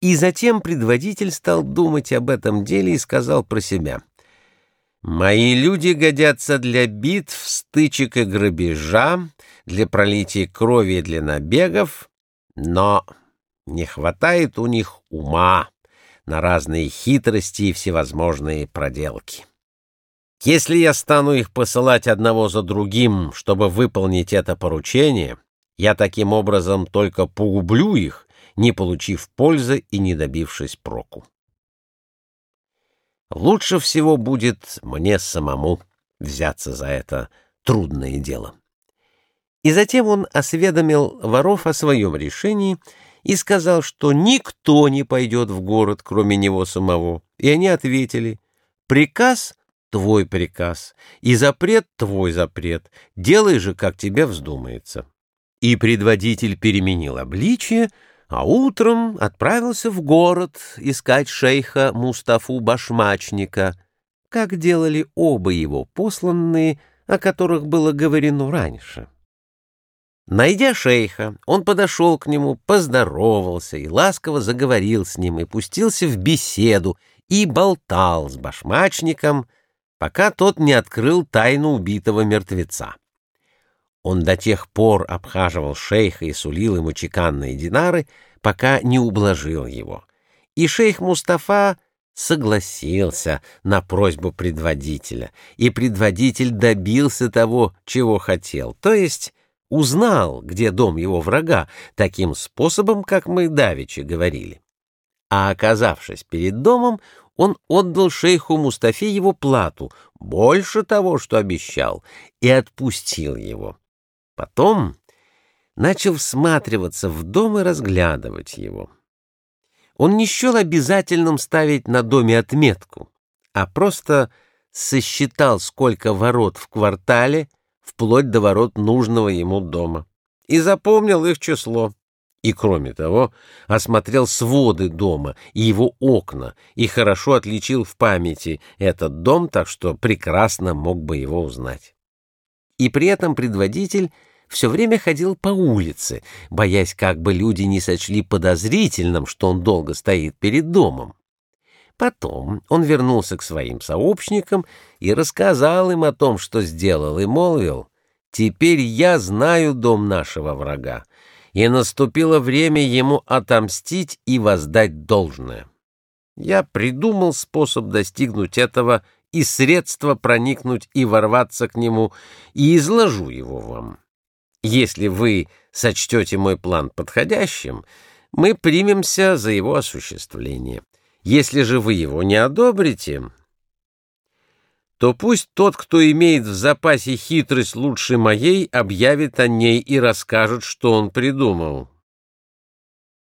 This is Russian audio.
И затем предводитель стал думать об этом деле и сказал про себя. «Мои люди годятся для битв, стычек и грабежа, для пролития крови и для набегов, но не хватает у них ума на разные хитрости и всевозможные проделки. Если я стану их посылать одного за другим, чтобы выполнить это поручение, я таким образом только погублю их, не получив пользы и не добившись проку. Лучше всего будет мне самому взяться за это трудное дело. И затем он осведомил воров о своем решении и сказал, что никто не пойдет в город, кроме него самого. И они ответили, приказ — твой приказ, и запрет — твой запрет, делай же, как тебе вздумается. И предводитель переменил обличие, а утром отправился в город искать шейха Мустафу Башмачника, как делали оба его посланные, о которых было говорено раньше. Найдя шейха, он подошел к нему, поздоровался и ласково заговорил с ним и пустился в беседу и болтал с башмачником, пока тот не открыл тайну убитого мертвеца. Он до тех пор обхаживал шейха и сулил ему чеканные динары, пока не ублажил его. И шейх Мустафа согласился на просьбу предводителя, и предводитель добился того, чего хотел, то есть узнал, где дом его врага, таким способом, как мы давеча говорили. А оказавшись перед домом, он отдал шейху Мустафе его плату, больше того, что обещал, и отпустил его. Потом начал всматриваться в дом и разглядывать его. Он не счел обязательным ставить на доме отметку, а просто сосчитал, сколько ворот в квартале — вплоть до ворот нужного ему дома, и запомнил их число. И, кроме того, осмотрел своды дома и его окна, и хорошо отличил в памяти этот дом, так что прекрасно мог бы его узнать. И при этом предводитель все время ходил по улице, боясь, как бы люди не сочли подозрительным, что он долго стоит перед домом. Потом он вернулся к своим сообщникам и рассказал им о том, что сделал, и молвил, «Теперь я знаю дом нашего врага, и наступило время ему отомстить и воздать должное. Я придумал способ достигнуть этого и средства проникнуть и ворваться к нему, и изложу его вам. Если вы сочтете мой план подходящим, мы примемся за его осуществление». Если же вы его не одобрите, то пусть тот, кто имеет в запасе хитрость лучше моей, объявит о ней и расскажет, что он придумал.